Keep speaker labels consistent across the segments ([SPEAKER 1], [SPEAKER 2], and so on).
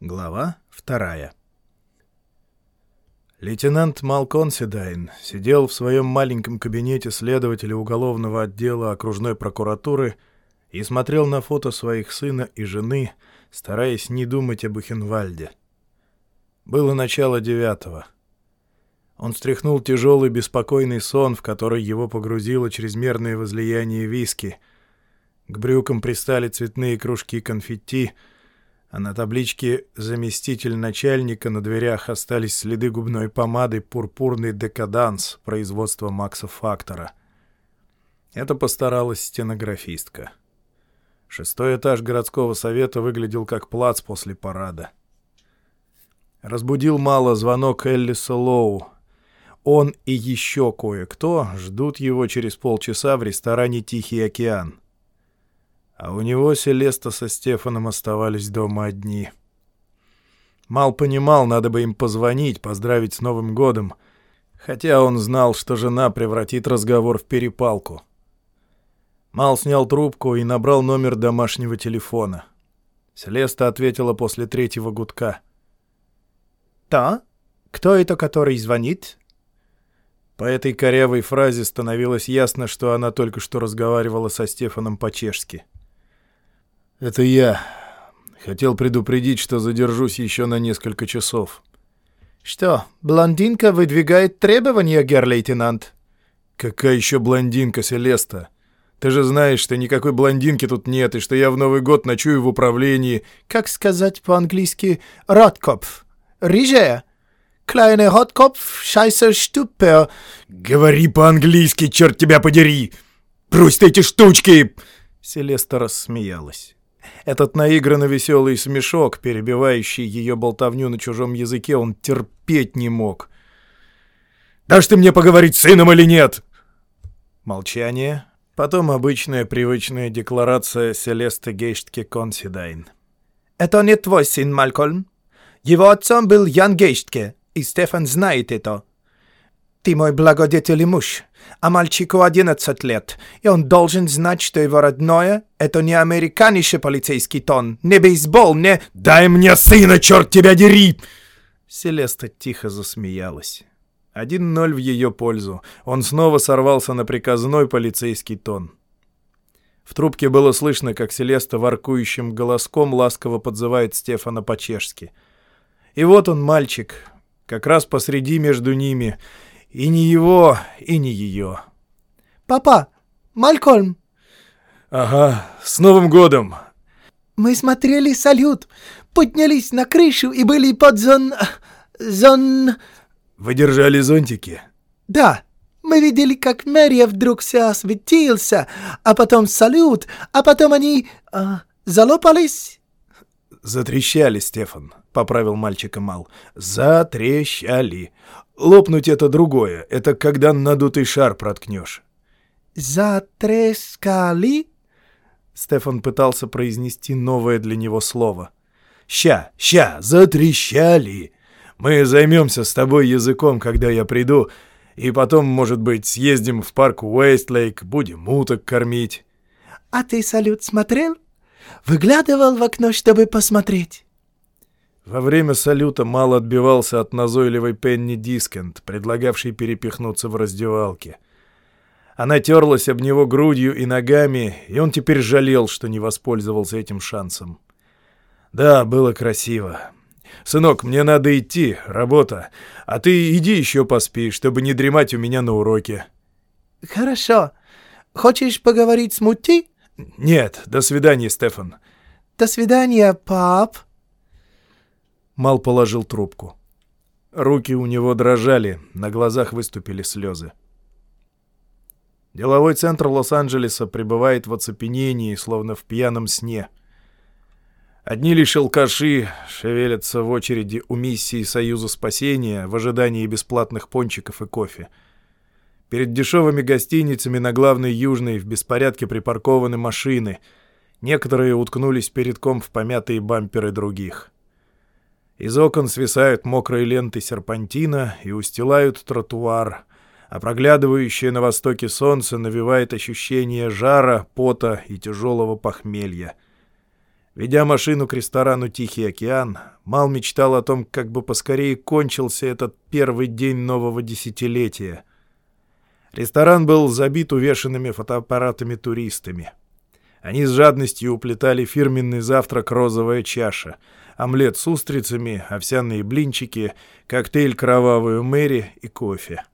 [SPEAKER 1] Глава вторая Лейтенант Малкон Седайн сидел в своем маленьком кабинете следователя уголовного отдела окружной прокуратуры и смотрел на фото своих сына и жены, стараясь не думать об Бухенвальде. Было начало девятого. Он стряхнул тяжелый беспокойный сон, в который его погрузило чрезмерное возлияние виски. К брюкам пристали цветные кружки конфетти — а на табличке «Заместитель начальника» на дверях остались следы губной помады «Пурпурный декаданс» производства Макса Фактора. Это постаралась стенографистка. Шестой этаж городского совета выглядел как плац после парада. Разбудил мало звонок Эллиса Лоу. Он и еще кое-кто ждут его через полчаса в ресторане «Тихий океан». А у него Селеста со Стефаном оставались дома одни. Мал понимал, надо бы им позвонить, поздравить с Новым годом, хотя он знал, что жена превратит разговор в перепалку. Мал снял трубку и набрал номер домашнего телефона. Селеста ответила после третьего гудка.
[SPEAKER 2] «Да? Кто это, который звонит?»
[SPEAKER 1] По этой корявой фразе становилось ясно, что она только что разговаривала со Стефаном по-чешски. «Это я. Хотел предупредить, что задержусь еще на несколько часов».
[SPEAKER 2] «Что, блондинка выдвигает требования, гер-лейтенант?»
[SPEAKER 1] «Какая еще блондинка, Селеста? Ты же знаешь, что никакой блондинки тут нет, и что я в Новый год ночую в управлении».
[SPEAKER 2] «Как сказать по-английски? Роткопф. Рыжая?» «Kleine Роткопф, шайсер штупер».
[SPEAKER 1] «Говори по-английски, черт тебя подери! Брось ты эти штучки!» Селеста рассмеялась. Этот наигранно веселый смешок, перебивающий ее болтовню на чужом языке, он терпеть не мог. «Дашь ты мне поговорить с сыном или нет?» Молчание. Потом обычная привычная декларация Селесты Гейштке Консидайн.
[SPEAKER 2] «Это не твой сын, Малькольм. Его отцом был Ян Гейштке, и Стефан знает это. Ты мой благодетель муж, а мальчику 11 лет, и он должен знать, что его родное — это не американский полицейский тон, не бейсбол, не...
[SPEAKER 1] «Дай мне сына, черт тебя дери!» Селеста тихо засмеялась. Один ноль в ее пользу. Он снова сорвался на приказной полицейский тон. В трубке было слышно, как Селеста воркующим голоском ласково подзывает Стефана по-чешски. И вот он, мальчик, как раз посреди между ними — и не его, и не ее.
[SPEAKER 2] «Папа! Малькольм!»
[SPEAKER 1] «Ага, с Новым годом!»
[SPEAKER 2] «Мы смотрели салют, поднялись на крышу и были под зон... зон...»
[SPEAKER 1] «Вы держали зонтики?»
[SPEAKER 2] «Да, мы видели, как Мэрия вдруг вся осветился, а потом салют, а потом они... А, залопались».
[SPEAKER 1] «Затрещали, Стефан», — поправил мальчика Мал. «Затрещали. Лопнуть — это другое. Это когда надутый шар проткнешь.
[SPEAKER 2] «Затрескали?»
[SPEAKER 1] Стефан пытался произнести новое для него слово. «Ща, ща, затрещали! Мы займемся с тобой языком, когда я приду, и потом, может быть, съездим в парк Уэстлейк, будем уток кормить».
[SPEAKER 2] «А ты салют смотрел? Выглядывал в окно, чтобы посмотреть?»
[SPEAKER 1] Во время салюта мало отбивался от назойливой Пенни Дискент, предлагавшей перепихнуться в раздевалке. Она терлась об него грудью и ногами, и он теперь жалел, что не воспользовался этим шансом. Да, было красиво. «Сынок, мне надо идти, работа. А ты иди еще поспи, чтобы не дремать у меня на уроке».
[SPEAKER 2] «Хорошо. Хочешь поговорить с Мути?»
[SPEAKER 1] «Нет, до свидания, Стефан».
[SPEAKER 2] «До свидания, пап».
[SPEAKER 1] Мал положил трубку. Руки у него дрожали, на глазах выступили слезы. Деловой центр Лос-Анджелеса пребывает в оцепенении, словно в пьяном сне. Одни лишь алкаши шевелятся в очереди у миссии Союза спасения в ожидании бесплатных пончиков и кофе. Перед дешевыми гостиницами на главной Южной в беспорядке припаркованы машины. Некоторые уткнулись передком в помятые бамперы других. Из окон свисают мокрые ленты серпантина и устилают тротуар, а проглядывающее на востоке солнце навевает ощущение жара, пота и тяжелого похмелья. Ведя машину к ресторану «Тихий океан», Мал мечтал о том, как бы поскорее кончился этот первый день нового десятилетия. Ресторан был забит увешанными фотоаппаратами туристами. Они с жадностью уплетали фирменный завтрак «Розовая чаша», омлет с устрицами, овсяные блинчики, коктейль «Кровавую Мэри» и кофе.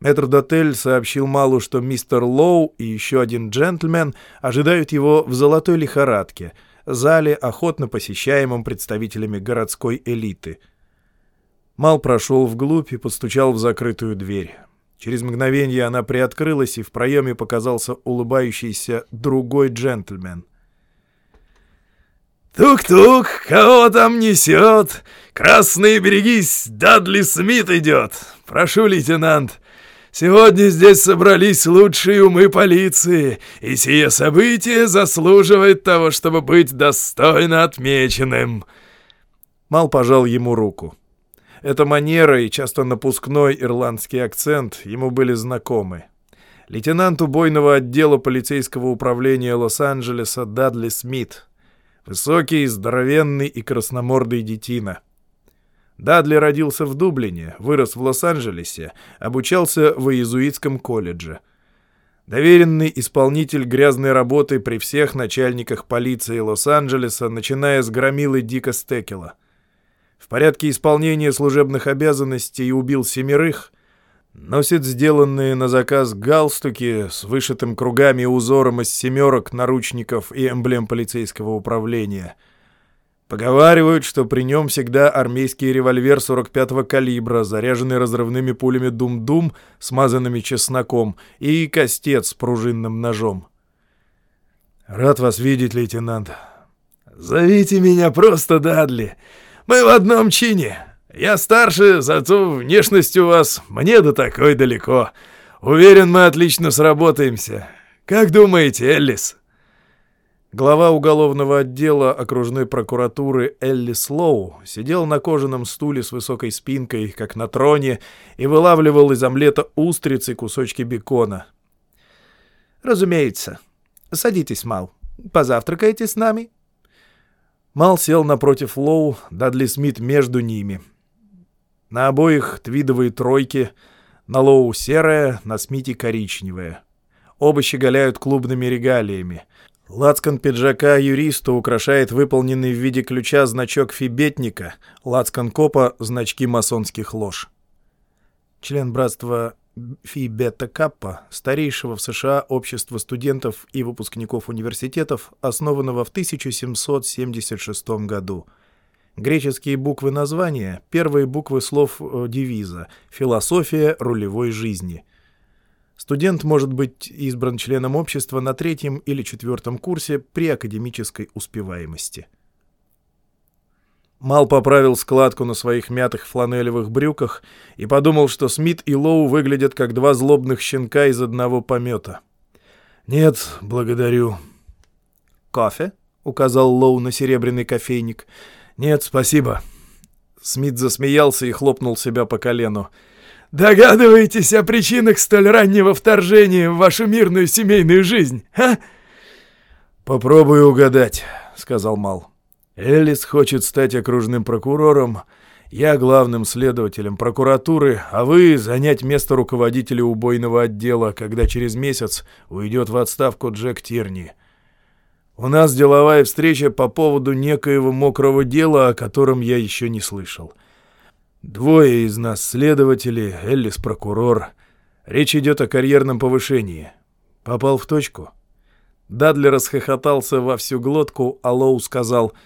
[SPEAKER 1] Метрдотель сообщил Малу, что мистер Лоу и еще один джентльмен ожидают его в «Золотой лихорадке», зале, охотно посещаемом представителями городской элиты. Мал прошел вглубь и постучал в закрытую дверь. Через мгновение она приоткрылась, и в проеме показался улыбающийся другой джентльмен.
[SPEAKER 3] «Тук-тук, кого там несет? Красные берегись, Дадли Смит идет! Прошу, лейтенант, сегодня здесь собрались лучшие умы полиции, и сие событие заслуживает того, чтобы быть достойно отмеченным!»
[SPEAKER 1] Мал пожал ему руку. Эта манера и часто напускной ирландский акцент ему были знакомы. Лейтенант убойного отдела полицейского управления Лос-Анджелеса Дадли Смит. Высокий, здоровенный и красномордый детина. Дадли родился в Дублине, вырос в Лос-Анджелесе, обучался в иезуитском колледже. Доверенный исполнитель грязной работы при всех начальниках полиции Лос-Анджелеса, начиная с громилы Дика Стекела — в порядке исполнения служебных обязанностей убил семерых, носит сделанные на заказ галстуки с вышитым кругами и узором из семерок, наручников и эмблем полицейского управления. Поговаривают, что при нем всегда армейский револьвер 45-го калибра, заряженный разрывными пулями дум-дум, смазанными чесноком, и костец с пружинным ножом. «Рад вас видеть, лейтенант».
[SPEAKER 3] «Зовите меня просто Дадли. Мы в одном чине. Я старше, зато внешность у вас мне до такой далеко. Уверен, мы отлично сработаемся. Как думаете, Эллис?»
[SPEAKER 1] Глава уголовного отдела окружной прокуратуры Эллис Лоу сидел на кожаном стуле с высокой спинкой, как на троне, и вылавливал из омлета устрицы кусочки бекона.
[SPEAKER 2] «Разумеется. Садитесь, Мал. Позавтракаете с нами?»
[SPEAKER 1] Мал сел напротив Лоу, Дадли Смит между ними. На обоих твидовые тройки, на Лоу серая, на Смите коричневая. Оба щеголяют клубными регалиями. Лацкан пиджака юриста украшает выполненный в виде ключа значок фибетника, лацкан копа — значки масонских лож. Член братства Фи Бета Каппа, старейшего в США общества студентов и выпускников университетов, основанного в 1776 году. Греческие буквы названия — первые буквы слов э, девиза «Философия рулевой жизни». Студент может быть избран членом общества на третьем или четвертом курсе при академической успеваемости. Мал поправил складку на своих мятых фланелевых брюках и подумал, что Смит и Лоу выглядят как два злобных щенка из одного помета. «Нет, благодарю».
[SPEAKER 2] «Кофе?» — указал Лоу на серебряный кофейник.
[SPEAKER 1] «Нет, спасибо».
[SPEAKER 3] Смит засмеялся и хлопнул себя по колену. «Догадываетесь о причинах столь раннего вторжения в вашу мирную семейную жизнь, а?»
[SPEAKER 1] «Попробую угадать», — сказал Мал. Элис хочет стать окружным прокурором, я главным следователем прокуратуры, а вы занять место руководителя убойного отдела, когда через месяц уйдет в отставку Джек Тирни. У нас деловая встреча по поводу некоего мокрого дела, о котором я еще не слышал. Двое из нас следователи, Эллис прокурор. Речь идет о карьерном повышении. Попал в точку?»
[SPEAKER 2] Дадли расхохотался во всю глотку, а Лоу сказал —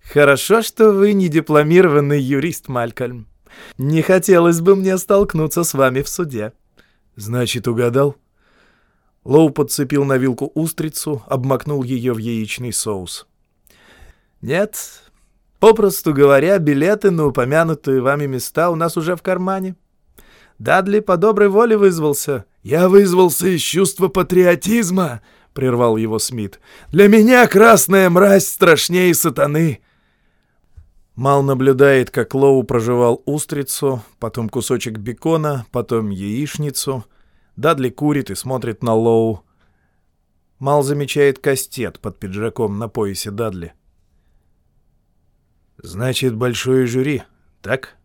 [SPEAKER 2] «Хорошо, что вы не дипломированный юрист, Малькольм. Не хотелось бы мне столкнуться с вами в суде».
[SPEAKER 1] «Значит, угадал?» Лоу подцепил на вилку устрицу, обмакнул ее в яичный соус.
[SPEAKER 2] «Нет, попросту говоря, билеты на упомянутые вами места у нас уже в кармане. Дадли по доброй воле вызвался».
[SPEAKER 3] «Я вызвался из чувства патриотизма», — прервал его Смит. «Для меня красная мразь страшнее сатаны».
[SPEAKER 1] Мал наблюдает, как Лоу проживал устрицу, потом кусочек бекона, потом яичницу. Дадли курит и смотрит на Лоу. Мал замечает кастет под пиджаком на поясе Дадли. «Значит, большое жюри, так?»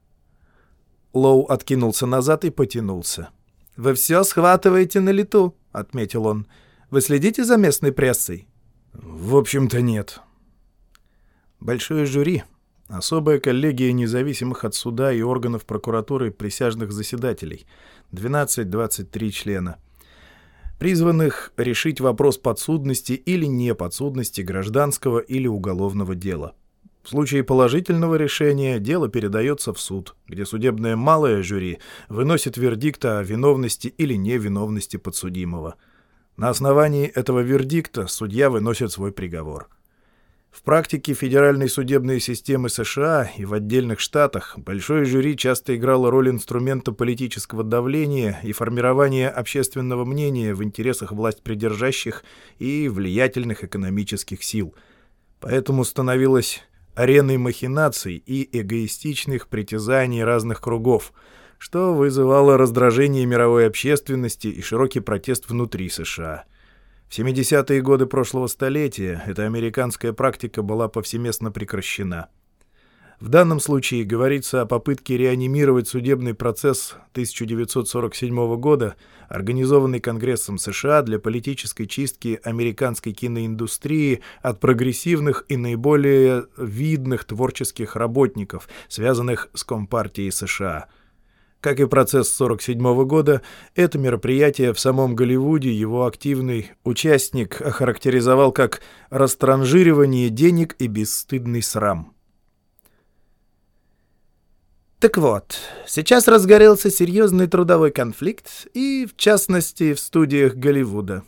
[SPEAKER 1] Лоу откинулся назад и потянулся.
[SPEAKER 2] «Вы все схватываете на лету», — отметил он. «Вы следите за местной прессой?»
[SPEAKER 1] «В общем-то, нет». Большое жюри — особая коллегия независимых от суда и органов прокуратуры присяжных заседателей, 12-23 члена, призванных решить вопрос подсудности или неподсудности гражданского или уголовного дела. В случае положительного решения дело передается в суд, где судебное малое жюри выносит вердикт о виновности или невиновности подсудимого. На основании этого вердикта судья выносит свой приговор. В практике федеральной судебной системы США и в отдельных штатах большое жюри часто играло роль инструмента политического давления и формирования общественного мнения в интересах власть придержащих и влиятельных экономических сил. Поэтому становилось ареной махинаций и эгоистичных притязаний разных кругов, что вызывало раздражение мировой общественности и широкий протест внутри США. В 70-е годы прошлого столетия эта американская практика была повсеместно прекращена – в данном случае говорится о попытке реанимировать судебный процесс 1947 года, организованный Конгрессом США для политической чистки американской киноиндустрии от прогрессивных и наиболее видных творческих работников, связанных с Компартией США. Как и процесс 1947 года, это мероприятие в самом Голливуде его активный участник охарактеризовал как «растранжиривание денег и бесстыдный срам».
[SPEAKER 2] Так вот, сейчас разгорелся серьезный трудовой конфликт, и, в частности, в студиях Голливуда.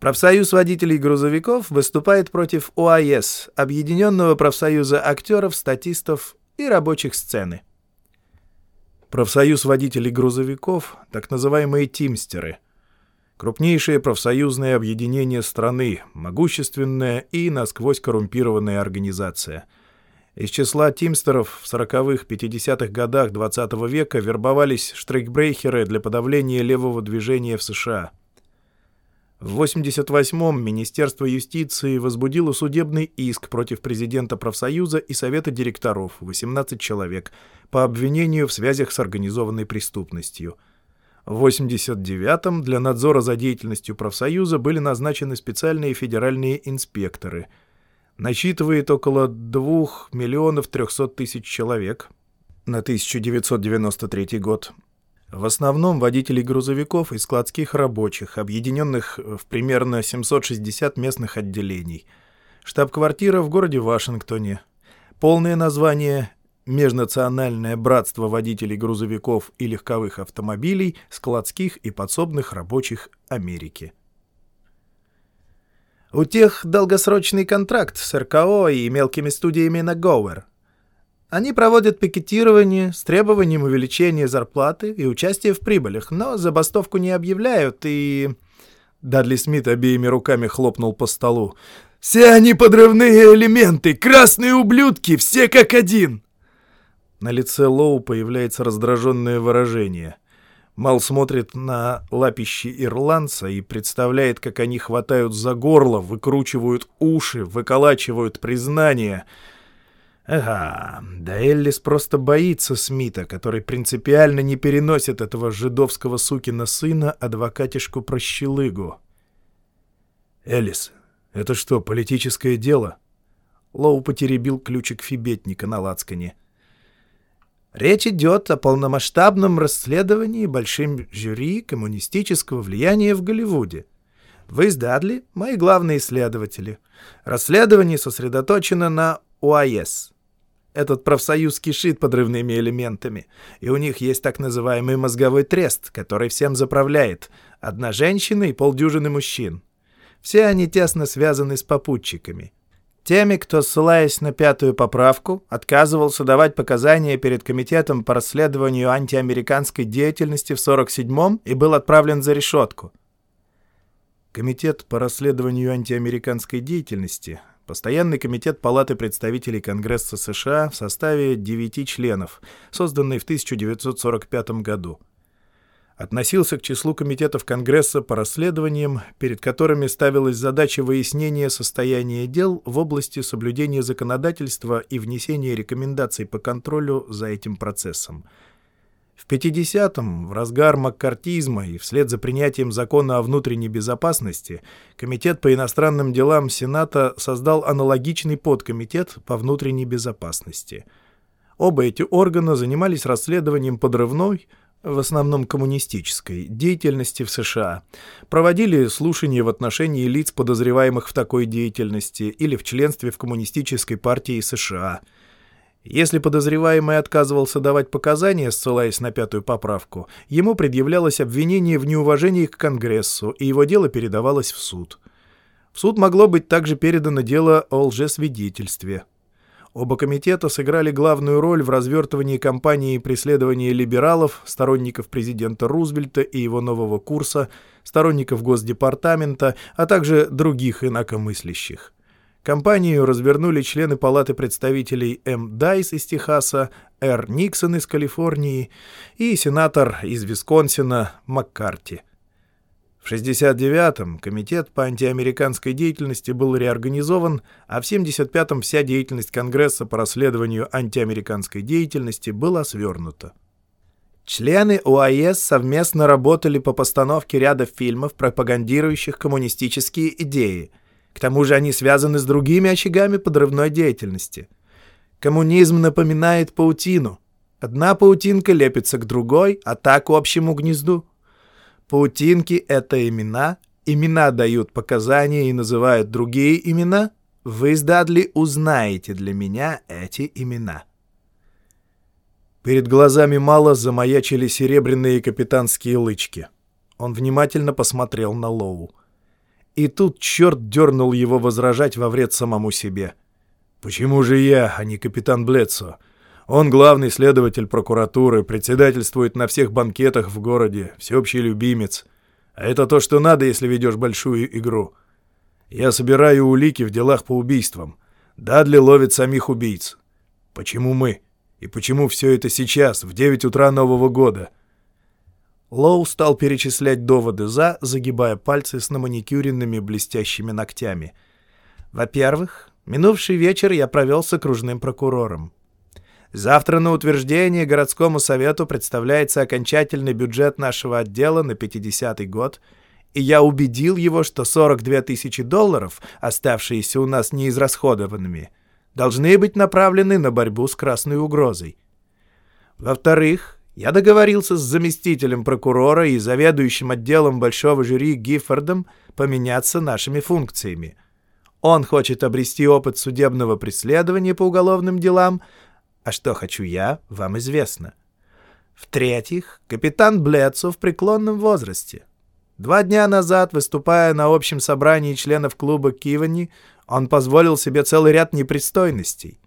[SPEAKER 2] Профсоюз водителей грузовиков выступает против ОАС, Объединенного профсоюза актеров, статистов и рабочих сцены.
[SPEAKER 1] Профсоюз водителей грузовиков, так называемые «тимстеры», крупнейшее профсоюзное объединение страны, могущественная и насквозь коррумпированная организация – из числа тимстеров в 40-х-50-х годах XX -го века вербовались штрейкбрейхеры для подавления левого движения в США. В 88-м Министерство юстиции возбудило судебный иск против президента профсоюза и совета директоров, 18 человек, по обвинению в связях с организованной преступностью. В 89-м для надзора за деятельностью профсоюза были назначены специальные федеральные инспекторы – насчитывает около 2 миллионов 300 тысяч человек на 1993 год. В основном водителей грузовиков и складских рабочих, объединенных в примерно 760 местных отделений. Штаб-квартира в городе Вашингтоне. Полное название Межнациональное братство водителей грузовиков и легковых автомобилей, складских и подсобных рабочих Америки.
[SPEAKER 2] У тех долгосрочный контракт с РКО и мелкими студиями на Гоуэр. Они проводят пикетирование с требованием увеличения зарплаты и участия в прибылях, но забастовку не объявляют и...
[SPEAKER 1] Дадли Смит обеими руками хлопнул по столу.
[SPEAKER 3] «Все они подрывные элементы, красные ублюдки, все как один!»
[SPEAKER 1] На лице Лоу появляется раздраженное выражение — Мал смотрит на лапищи ирландца и представляет, как они хватают за горло, выкручивают уши, выколачивают признание. Ага, да Эллис просто боится Смита, который принципиально не переносит этого жидовского сукина сына, адвокатишку-прощелыгу. «Эллис, это что, политическое дело?» Лоу потеребил ключик фибетника на лацкане.
[SPEAKER 2] — Речь идет о полномасштабном расследовании большим жюри коммунистического влияния в Голливуде. Вы с Дадли — мои главные исследователи. Расследование сосредоточено на УАЭС. Этот профсоюз кишит подрывными элементами, и у них есть так называемый мозговой трест, который всем заправляет. Одна женщина и полдюжины мужчин. Все они тесно связаны с попутчиками. Теми, кто, ссылаясь на пятую поправку, отказывался давать показания перед Комитетом по расследованию антиамериканской деятельности в 47-м и был отправлен за решетку.
[SPEAKER 1] Комитет по расследованию антиамериканской деятельности – постоянный комитет Палаты представителей Конгресса США в составе девяти членов, созданный в 1945 году. относился к числу комитетов Конгресса по расследованиям, перед которыми ставилась задача выяснения состояния дел в области соблюдения законодательства и внесения рекомендаций по контролю за этим процессом. В 50-м, в разгар маккартизма и вслед за принятием закона о внутренней безопасности, Комитет по иностранным делам Сената создал аналогичный подкомитет по внутренней безопасности. Оба эти органа занимались расследованием подрывной, в основном коммунистической, деятельности в США, проводили слушания в отношении лиц, подозреваемых в такой деятельности или в членстве в Коммунистической партии США. Если подозреваемый отказывался давать показания, ссылаясь на пятую поправку, ему предъявлялось обвинение в неуважении к Конгрессу, и его дело передавалось в суд. В суд могло быть также передано дело о лжесвидетельстве. Оба комитета сыграли главную роль в развертывании кампании преследования либералов, сторонников президента Рузвельта и его нового курса, сторонников Госдепартамента, а также других инакомыслящих. Кампанию развернули члены Палаты представителей М. Дайс из Техаса, Р. Никсон из Калифорнии и сенатор из Висконсина Маккарти. В 69-м Комитет по антиамериканской деятельности был реорганизован, а в 75-м вся деятельность Конгресса по расследованию антиамериканской деятельности была свернута. Члены УАЭС совместно работали по постановке ряда фильмов, пропагандирующих коммунистические идеи. К тому же они связаны с другими очагами подрывной деятельности. Коммунизм напоминает паутину. Одна паутинка лепится к другой, а так общему гнезду. Паутинки — это имена, имена дают показания и называют другие имена. Вы с узнаете для меня эти имена. Перед глазами Мала замаячили серебряные капитанские лычки. Он внимательно посмотрел на Лоу. И тут черт дернул его возражать во вред самому себе. «Почему же я, а не капитан Блецо? Он главный следователь прокуратуры, председательствует на всех банкетах в городе, всеобщий любимец. А это то, что надо, если ведешь большую игру. Я собираю улики в делах по убийствам. Дадли ловит самих убийц. Почему мы? И почему все это сейчас, в 9 утра Нового года?» Лоу стал перечислять доводы «за», загибая пальцы с наманикюренными блестящими ногтями. «Во-первых, минувший вечер я провел с окружным прокурором. Завтра на утверждение городскому совету представляется окончательный бюджет нашего отдела на 50-й год, и я убедил его, что 42 тысячи долларов, оставшиеся у нас неизрасходованными, должны быть направлены на борьбу с красной угрозой. Во-вторых, я договорился с заместителем прокурора и заведующим отделом большого жюри Гиффордом поменяться нашими функциями. Он хочет обрести опыт судебного преследования по уголовным делам, а что хочу я, вам известно. В-третьих, капитан Блецо в преклонном возрасте. Два дня назад, выступая на общем собрании членов клуба Кивани, он позволил себе целый ряд непристойностей.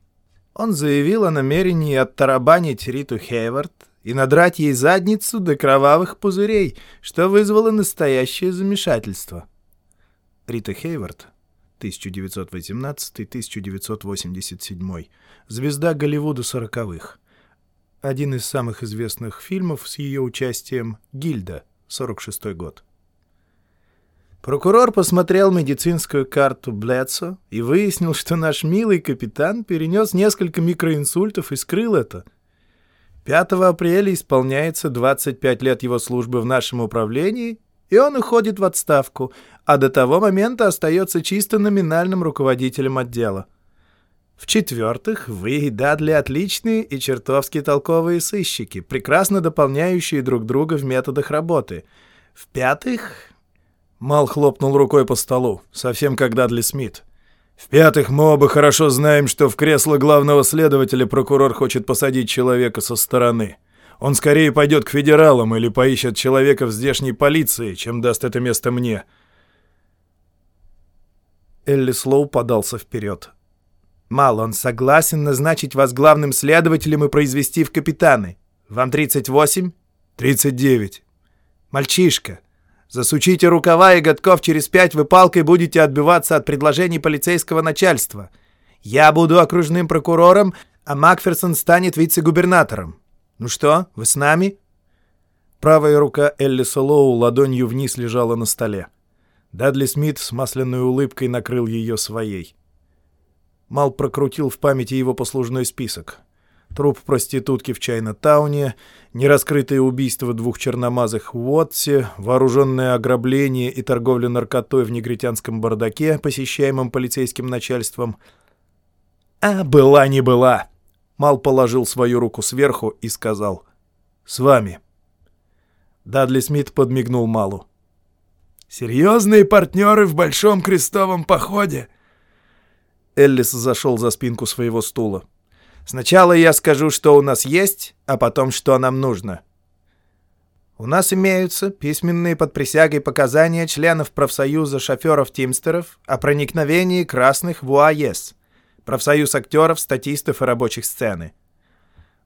[SPEAKER 1] Он заявил о намерении оттарабанить Риту Хейвард и надрать ей задницу до кровавых пузырей, что вызвало настоящее замешательство. Рита Хейвард 1918-1987. Звезда Голливуда сороковых. Один из самых известных фильмов с ее участием «Гильда», 46 год. Прокурор посмотрел медицинскую карту Блэдсо и выяснил, что наш милый капитан перенес несколько микроинсультов и скрыл это. 5 апреля исполняется 25 лет его службы в нашем управлении, и он уходит в отставку, а до того момента остается чисто номинальным руководителем отдела. В-четвертых, вы и Дадли отличные и чертовски толковые сыщики, прекрасно дополняющие друг друга в методах работы. В-пятых... Мал хлопнул рукой по столу, совсем как Дадли Смит. В-пятых, мы оба хорошо знаем, что в кресло главного следователя прокурор хочет посадить человека со стороны. Он скорее пойдет к федералам или поищет человека в здешней полиции, чем даст это место мне. Элли Слоу подался вперед. «Мал, он согласен назначить вас главным следователем и произвести в капитаны. Вам 38?» «39». «Мальчишка, засучите рукава и годков через пять вы палкой будете отбиваться от предложений полицейского начальства. Я буду окружным прокурором, а Макферсон станет вице-губернатором. Ну что, вы с нами?» Правая рука Эллиса Лоу ладонью вниз лежала на столе. Дадли Смит с масляной улыбкой накрыл ее своей. Мал прокрутил в памяти его послужной список. Труп проститутки в Чайна-тауне, нераскрытое убийство двух черномазых в Уотсе, вооруженное ограбление и торговля наркотой в негритянском бардаке, посещаемом полицейским начальством. А была не была. Мал положил свою руку сверху и сказал «С вами». Дадли Смит подмигнул Малу.
[SPEAKER 3] «Серьезные партнеры в Большом крестовом походе!»
[SPEAKER 1] Эллис зашел за спинку своего стула. «Сначала я скажу, что у нас есть, а потом, что нам нужно. У нас имеются письменные под присягой показания членов профсоюза шоферов-тимстеров о проникновении красных в УАЕС, профсоюз актеров, статистов и рабочих сцены.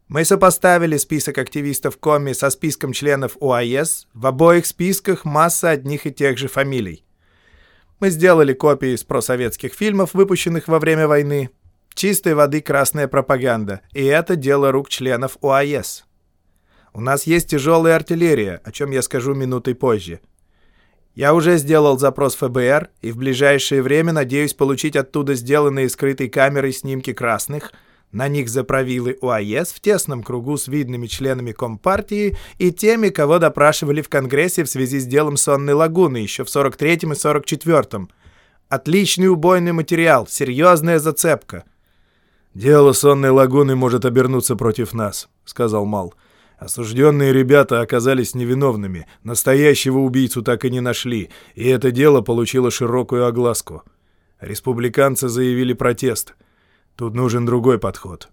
[SPEAKER 1] Мы сопоставили список активистов Коми со списком членов УАЕС. В обоих списках масса одних и тех же фамилий. Мы сделали копии из просоветских фильмов, выпущенных во время войны. Чистой воды красная пропаганда. И это дело рук членов УАЕС. У нас есть тяжелая артиллерия, о чем я скажу минутой позже. Я уже сделал запрос ФБР, и в ближайшее время надеюсь получить оттуда сделанные скрытой камерой снимки красных – на них заправилы УАЕС в тесном кругу с видными членами Компартии и теми, кого допрашивали в Конгрессе в связи с делом Сонной Лагуны еще в 43-м и 44-м. Отличный убойный материал, серьезная зацепка.
[SPEAKER 3] «Дело Сонной Лагуны может обернуться против нас», — сказал Мал. «Осужденные ребята оказались невиновными, настоящего убийцу так и не нашли, и это дело получило широкую огласку. Республиканцы заявили протест — Тут нужен другой подход.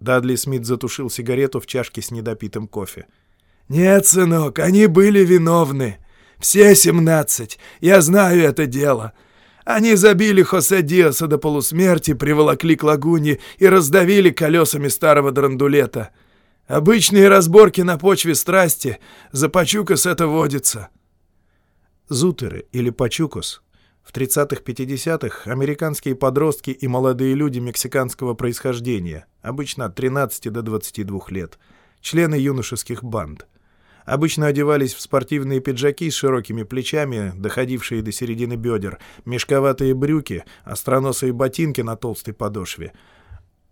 [SPEAKER 3] Дадли Смит затушил сигарету в чашке с недопитым кофе.
[SPEAKER 2] «Нет, сынок, они были виновны. Все семнадцать. Я знаю это дело. Они забили Хосе Диаса до полусмерти, приволокли к лагуне и раздавили колесами старого драндулета. Обычные разборки на почве страсти. За Пачукос это водится».
[SPEAKER 1] Зутеры или Пачукос в 30-50-х американские подростки и молодые люди мексиканского происхождения, обычно от 13 до 22 лет, члены юношеских банд. Обычно одевались в спортивные пиджаки с широкими плечами, доходившие до середины бедер, мешковатые брюки, остроносые ботинки на толстой подошве.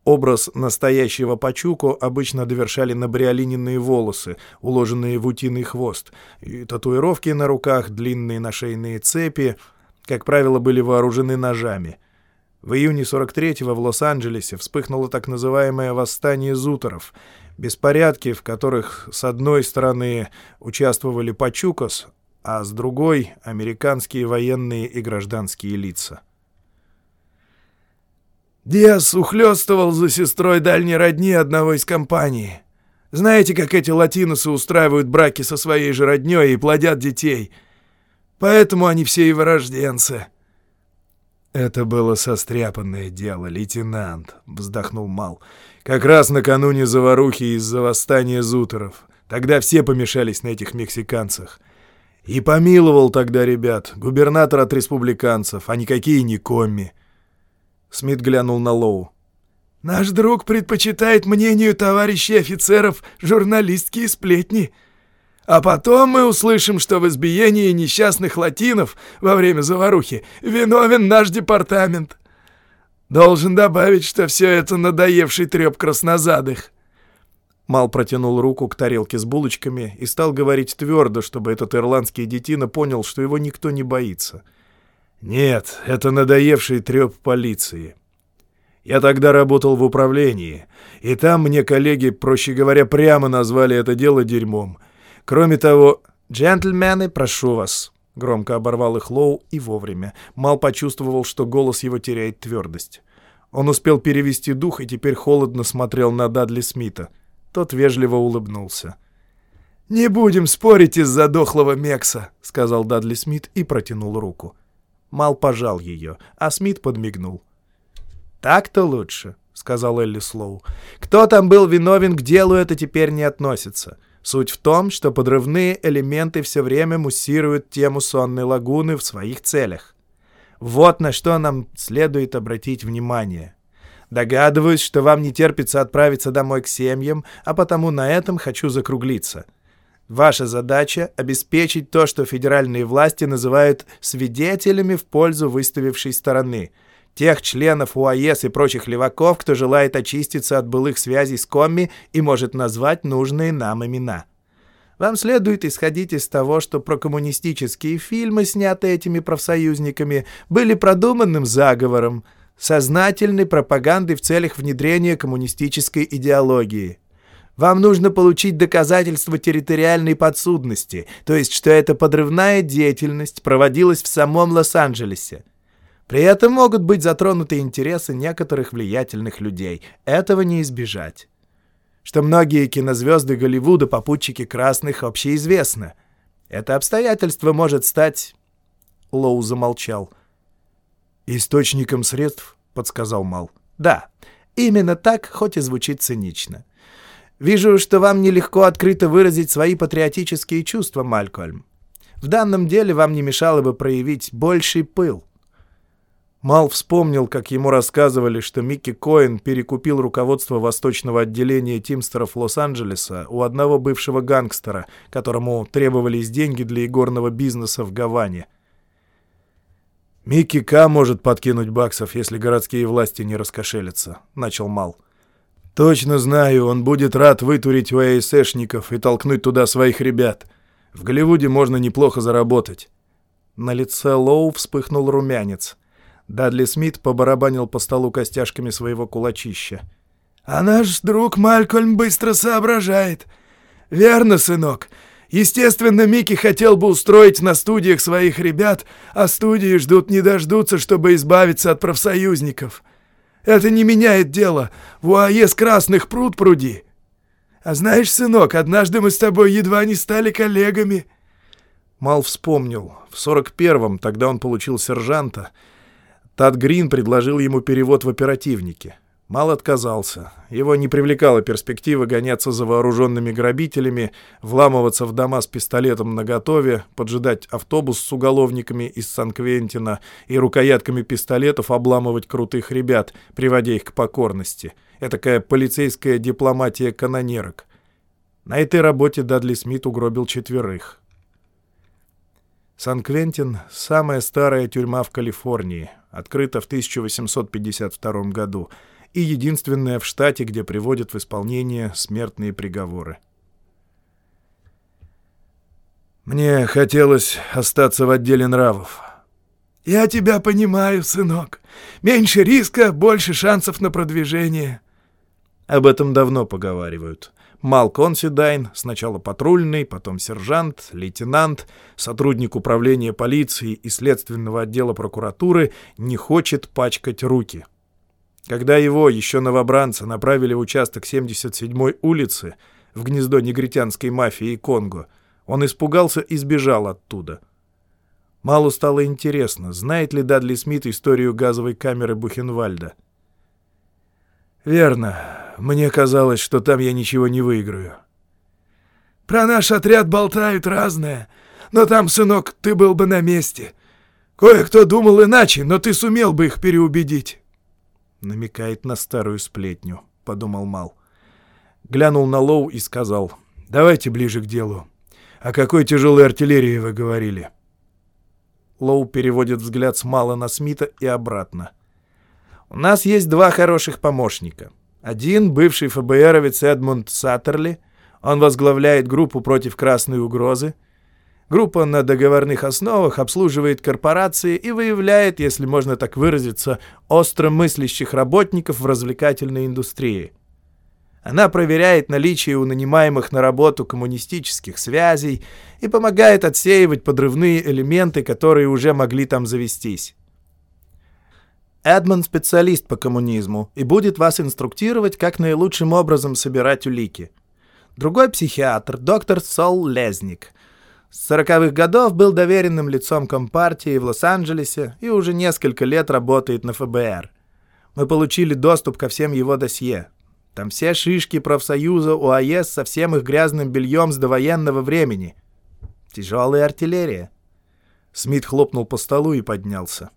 [SPEAKER 1] Образ настоящего пачуко обычно довершали набриолиненные волосы, уложенные в утиный хвост, и татуировки на руках, длинные нашейные цепи — как правило, были вооружены ножами. В июне 43-го в Лос-Анджелесе вспыхнуло так называемое «восстание зутеров», беспорядки, в которых с одной стороны участвовали Пачукос, а с другой — американские военные и гражданские лица.
[SPEAKER 2] Диас ухлёстывал за сестрой дальней родни одного из компаний. Знаете, как эти латиносы устраивают браки со своей же роднёй и плодят детей — Поэтому они все и вырожденцы».
[SPEAKER 3] «Это было состряпанное дело, лейтенант», — вздохнул Мал. «Как раз накануне заварухи из-за восстания зутеров. Тогда все помешались на этих мексиканцах. И помиловал тогда ребят, губернатор от республиканцев, а никакие не комми».
[SPEAKER 1] Смит глянул на Лоу.
[SPEAKER 2] «Наш друг предпочитает мнению товарищей офицеров журналистские сплетни», а потом мы услышим, что в избиении несчастных латинов во время заварухи виновен наш департамент. Должен добавить, что все это надоевший треп краснозадых.
[SPEAKER 1] Мал протянул руку к тарелке с булочками и стал говорить твердо, чтобы этот ирландский детина понял, что его никто не боится.
[SPEAKER 3] «Нет, это надоевший треп полиции. Я тогда работал в управлении, и там мне коллеги, проще говоря, прямо назвали это дело дерьмом — Кроме того,
[SPEAKER 1] джентльмены, прошу вас». Громко оборвал их Лоу и вовремя. Мал почувствовал, что голос его теряет твердость. Он успел перевести дух и теперь холодно смотрел на Дадли Смита. Тот вежливо улыбнулся.
[SPEAKER 2] «Не будем спорить из-за дохлого Мекса», — сказал Дадли Смит и протянул руку.
[SPEAKER 1] Мал пожал ее, а Смит подмигнул. «Так-то лучше», — сказал Элли Слоу. «Кто там был виновен к делу, это теперь не относится. Суть в том, что подрывные элементы все время муссируют тему сонной лагуны в своих целях. Вот на что нам следует обратить внимание. Догадываюсь, что вам не терпится отправиться домой к семьям, а потому на этом хочу закруглиться.
[SPEAKER 2] Ваша задача — обеспечить то, что федеральные власти называют «свидетелями в пользу выставившей стороны», тех членов УАЭС и прочих леваков, кто желает очиститься от былых связей с Комми и может назвать нужные нам имена. Вам следует исходить из того, что прокоммунистические фильмы, снятые этими профсоюзниками, были продуманным заговором, сознательной пропагандой в целях внедрения коммунистической идеологии. Вам нужно получить доказательства территориальной подсудности, то есть что эта подрывная деятельность проводилась в самом Лос-Анджелесе. При этом могут быть затронуты интересы некоторых влиятельных людей. Этого не избежать. Что многие кинозвезды Голливуда попутчики красных общеизвестно. Это обстоятельство может стать... Лоу замолчал. «Источником средств?» — подсказал Мал. «Да, именно так, хоть и звучит цинично. Вижу, что вам нелегко открыто выразить свои патриотические чувства, Малькольм. В данном деле вам не мешало бы проявить больший пыл». Мал вспомнил, как ему рассказывали, что Микки Коэн перекупил руководство восточного отделения Тимстеров Лос-Анджелеса у одного бывшего гангстера, которому требовались деньги для игорного бизнеса в Гаване. «Микки К. может подкинуть баксов, если городские власти не раскошелятся», — начал Мал. «Точно знаю, он будет рад вытурить у АСЭшников и толкнуть туда своих ребят. В Голливуде можно неплохо заработать». На лице Лоу вспыхнул румянец — Дадли Смит побарабанил по столу костяшками своего кулачища. «А наш друг Малькольм быстро соображает. Верно, сынок. Естественно, Микки хотел бы устроить на студиях своих ребят, а студии ждут не дождутся, чтобы избавиться от профсоюзников. Это не меняет дело. В УАЕС красных пруд пруди. А знаешь, сынок, однажды мы с тобой едва не стали коллегами». Мал вспомнил. В сорок первом, тогда он получил сержанта — Тад Грин предложил ему перевод в оперативники. Мал отказался. Его не привлекала перспектива гоняться за вооруженными грабителями, вламываться в дома с пистолетом наготове, поджидать автобус с уголовниками из Сан-Квентина и рукоятками пистолетов обламывать крутых ребят, приводя их к покорности. Этакая полицейская дипломатия канонерок. На этой работе Дадли Смит угробил четверых. Сан-Квентин — самая старая тюрьма в Калифорнии, открыта в 1852 году и единственная в штате, где приводят в исполнение смертные приговоры. Мне хотелось остаться в отделе нравов. «Я тебя понимаю, сынок. Меньше риска, больше шансов на продвижение». Об этом давно поговаривают. Мал Консидайн, сначала патрульный, потом сержант, лейтенант, сотрудник управления полиции и следственного отдела прокуратуры, не хочет пачкать руки. Когда его, еще новобранца, направили в участок 77-й улицы, в гнездо негритянской мафии Конго, он испугался и сбежал оттуда. Малу стало интересно, знает ли Дадли Смит историю газовой камеры Бухенвальда. «Верно. Мне казалось, что там я ничего не выиграю. Про наш отряд болтают разное, но там, сынок, ты был бы на месте. Кое-кто думал иначе, но ты сумел бы их переубедить. Намекает на старую сплетню, подумал Мал. Глянул на Лоу и сказал, давайте ближе к делу. О какой тяжелой артиллерии вы говорили? Лоу переводит взгляд с Мала на Смита и обратно. У нас есть два хороших помощника — один бывший ФБРовец Эдмунд Саттерли, он возглавляет группу против красной угрозы. Группа на договорных основах обслуживает корпорации и выявляет, если можно так выразиться, остро мыслящих работников в развлекательной индустрии. Она проверяет наличие у нанимаемых на работу коммунистических связей и помогает отсеивать подрывные элементы, которые уже могли там завестись. Эдмон — специалист по коммунизму и будет вас инструктировать, как наилучшим образом собирать улики. Другой психиатр, доктор Сол Лезник. С сороковых годов был доверенным лицом Компартии в Лос-Анджелесе и уже несколько лет работает на ФБР. Мы получили доступ ко всем его досье. Там все шишки профсоюза УАЭС со всем их грязным бельем с довоенного времени. Тяжелая артиллерия. Смит хлопнул по столу и поднялся.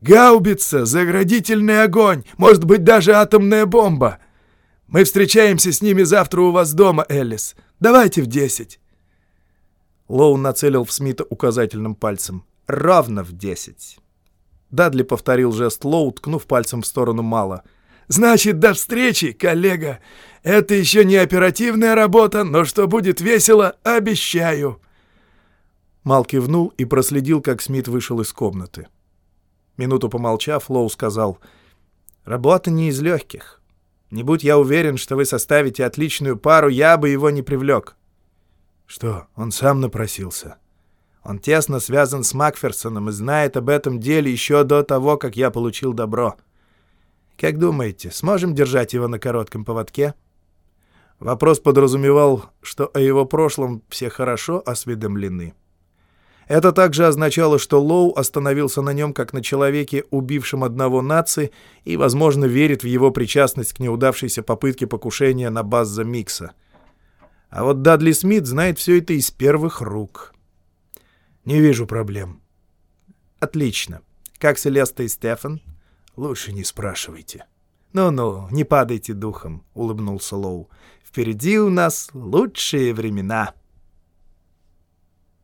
[SPEAKER 2] Гаубица, заградительный огонь, может быть, даже атомная бомба. Мы встречаемся с ними завтра у вас дома, Элис. Давайте в десять».
[SPEAKER 1] Лоу нацелил в Смита указательным пальцем. «Ровно в десять». Дадли повторил жест Лоу, ткнув пальцем в сторону Мала.
[SPEAKER 3] «Значит, до встречи, коллега! Это еще не оперативная работа, но что будет весело, обещаю!»
[SPEAKER 1] Мал кивнул и проследил, как Смит вышел из комнаты. Минуту помолчав, Лоу сказал, «Работа не из легких. Не будь я уверен, что вы составите отличную пару, я бы его не привлек». «Что, он сам напросился?» «Он тесно связан с Макферсоном и знает об этом деле еще до того, как я получил добро. Как думаете, сможем держать его на коротком поводке?» Вопрос подразумевал, что о его прошлом все хорошо осведомлены. Это также означало, что Лоу остановился на нем как на человеке, убившем одного наци, и, возможно, верит в его причастность к неудавшейся попытке покушения на Базза Микса. А вот Дадли Смит знает все это из первых рук. Не вижу проблем. Отлично. Как Селеста и Стефан? Лучше не спрашивайте. «Ну-ну, не падайте духом», — улыбнулся Лоу. «Впереди у нас лучшие времена».